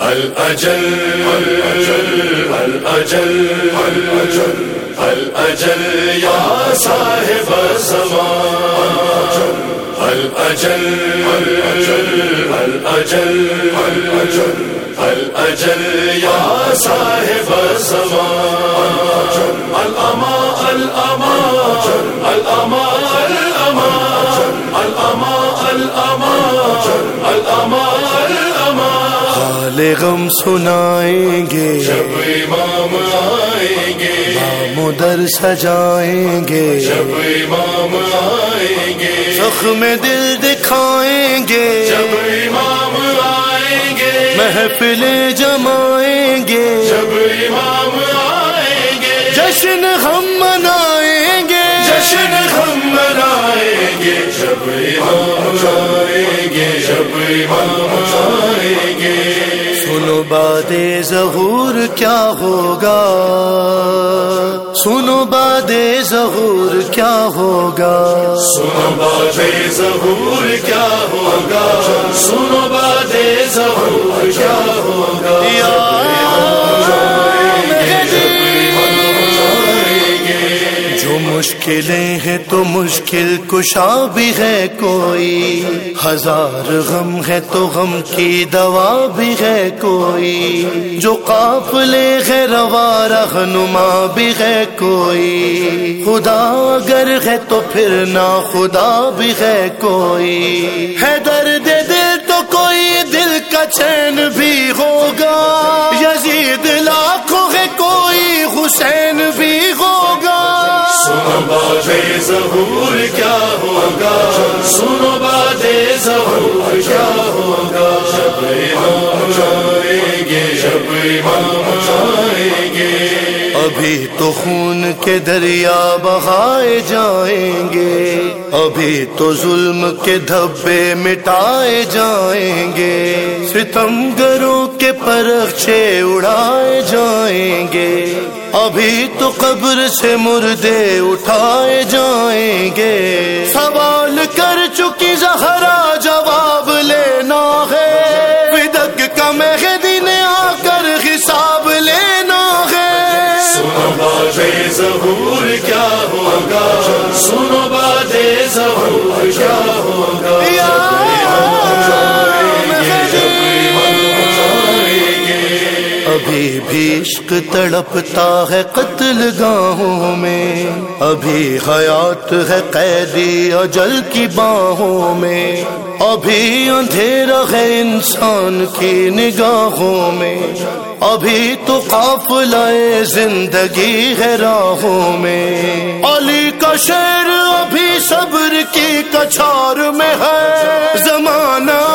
الاجل الاجل الاجل الاجل یا صاحب الزمان. الاجل الاجل الاجل الاجل الاجل یا صاحب الزمان. الاما الاما الاما غم سنائیں گے۔ امام آئیں گے مدر سجائیں گے۔ جب امام آئیں گے زخم دل دکھائیں گے۔ امام آئیں گے محفلیں جمائیں گے۔ امام آئیں گے جشن ہم منائیں گے گے سنو باد ظہور کیا ہوگا؟ سنو باد ظہور کیا ہوگا؟ سنو باد ظہور کیا ہوگا؟ سنو باد ظہور کیا ہوگا؟ مشکلیں ہیں تو مشکل کشا بھی ہے کوئی۔ ہزار غم ہے تو غم کی دوا بھی ہے کوئی۔ جو قافلے ہے روا رہنما بھی ہے کوئی۔ خدا اگر ہے تو پھر نہ خدا بھی ہے کوئی۔ ہے درد دل تو کوئی دل کا چین بھی ہوگا۔ یزید لاکھوں ہے کوئی حسین۔ سنو باد ظہور کیا ہوگا؟ سنو باد ظہور کیا ہوگا؟ جب امام آئیں گے جب امام آئیں گے۔ ابھی تو خون کے دریا بہائے جائیں گے۔ ابھی تو ظلم کے دھبے مٹائے جائیں گے۔ ستم گروں کے پرخچے اڑائے جائیں گے۔ ابھی تو قبر سے مردے اٹھائے جائیں گے۔ سوال کر چکی زہرا جواب لینا ہے۔ بدک کا مہدی نے آ کر حساب لینا ہے۔ سنو باد ظہور کیا ہوگا۔ سنو باد ظہور کیا ہوگا۔ ابھی بھی عشق تڑپتا ہے قتل گاہوں میں۔ ابھی حیات ہے قیدی اجل کی باہوں میں۔ ابھی اندھیرا ہے انسان کی نگاہوں میں۔ ابھی تو قافلہ زندگی ہے راہوں میں۔ علی کا شیر ابھی صبر کی کچھار میں ہے۔ زمانہ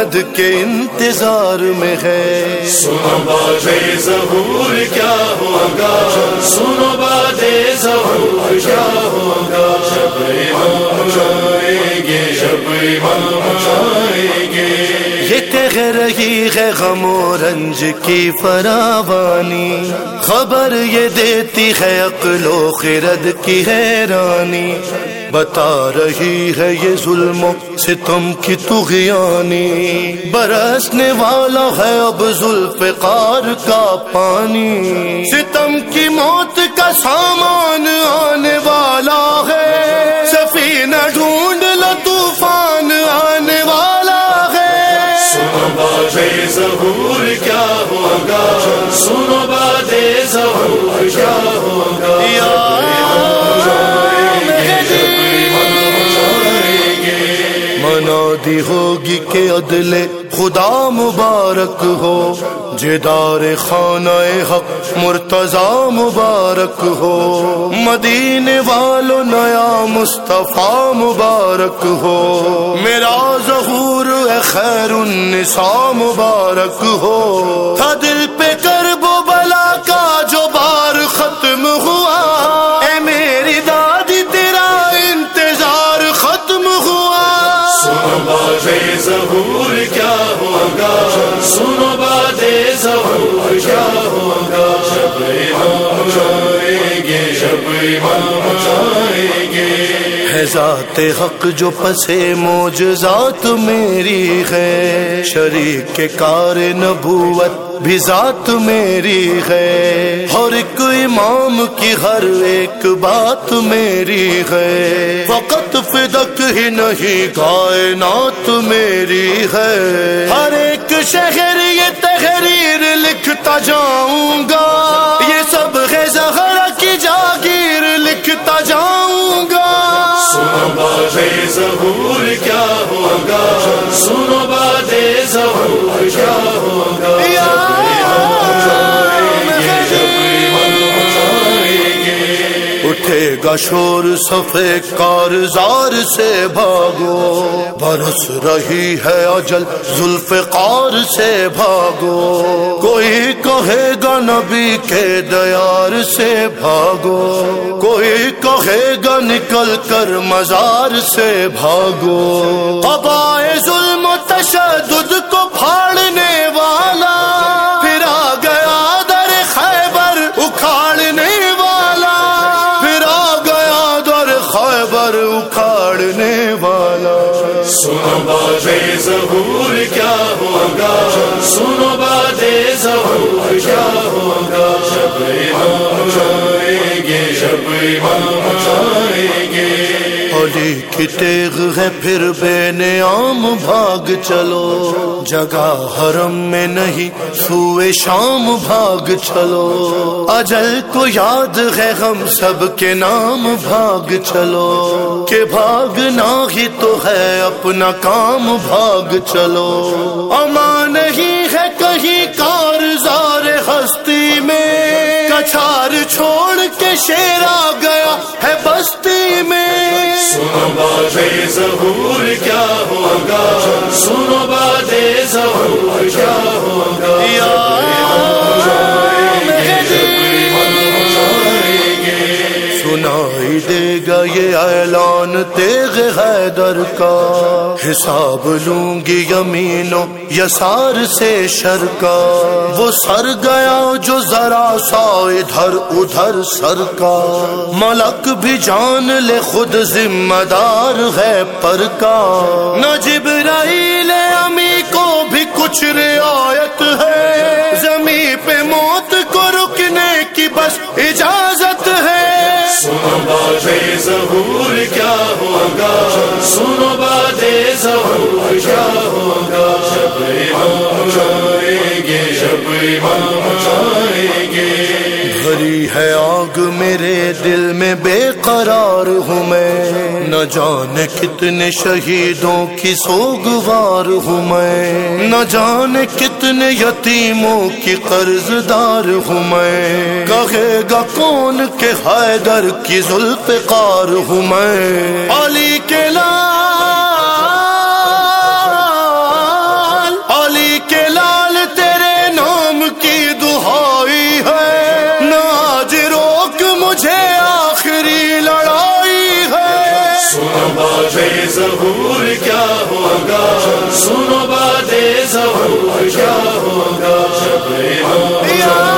محمد کے انتظار میں ہے۔ سنو باد ظہور کیا ہوگا؟ سنو باد ظہور کیا ہوگا؟ گے گے۔ یہ کہہ رہی ہے غم و رنج کی فراوانی۔ خبر یہ دیتی ہے عقل و خرد کی حیرانی۔ بتا رہی ہے یہ ظلم ستم کی تغیانی برسنے والا ہے اب ذوالفقار کا پانی۔ ستم کی موت کا سامان آنے والا ہے۔ سفینہ ڈھونڈ لو طوفان آنے والا ہے۔ سنو ظہور کیا ہوگا؟ ہوگی کہ عدل خدا مبارک ہو جدار خانہ حق مرتضی مبارک ہو مدینے والو نیا مصطفیٰ مبارک ہو میرا ظہور خیر النساء مبارک ہو تھا دل پہ ہے ذات حق جو پسے موج ذات میری ہے۔ شریک کے کار نبوت بھی ذات میری ہے۔ ہر ایک امام کی ہر ایک بات میری ہے۔ فقط فدق ہی نہیں، کائنات میری ہے۔ ہر ایک شہر یہ تحریر لکھتا جاؤں گا۔ یہ ظہور کیا ہوگا سنو اٹھے گا شور سفے کارزار سے بھاگو، برس رہی ہے اجل زلف قار سے بھاگو۔ کوئی کہے گا نبی کے دیار سے بھاگو، کوئی کہے گا نکل کر مزار سے بھاگو۔ قبائے ظلم سنو باد ظہور کیا ہوگا۔ جب امام آئیں گے جب امام آئیں گے۔ علی کی تیغ ہے پھر بے نیام بھاگ چلو۔ جگہ حرم میں نہیں، سوئے شام، بھاگ چلو۔ اجل کو یاد ہے ہم سب کے نام، بھاگ چلو۔ کہ بھاگنا ہی تو ہے، اپنا کام، بھاگ چلو۔ امان ہے کہیں کارزار ہستی میں۔ کچھار چھوڑ کے شیر آ گیا ہے بستی میں۔ سنو باد ظہور کیا ہوگا۔ سنو باد ظہور کیا ہوگا۔ یہ اعلان تیغ حیدر کا۔ حساب لوں گی یمینوں یسار سے شر کا۔ وہ سر گیا جو ذرا سا ادھر ادھر سر کا۔ ملک بھی جان لے خود ذمہ دار ہے پر کا۔ نہ جبرائیل امی کو بھی کچھ رعایت ہے۔ زمین پہ موت کو رکنے کی بس اجازت سنو باد ظہور کیا ہوگا؟ سنو باد ظہور کیا ہوگا؟ شبری ہم آئیں گے شبری ہم آئیں گے۔ بھری ہے آگ میرے دل میں بے قرار ہوں میں۔ نہ جانے کتنے شہیدوں کی سوگوار ہوں میں۔ نہ جانے کتنے یتیموں کی قرض دار ہوں میں۔ کہے گا کون کے حیدر کی زلف قار ہوں میں۔ علی کے لال بے ظہور کیا ہوگا؟ سنو باد ظہور کیا ہوگا؟ شب امام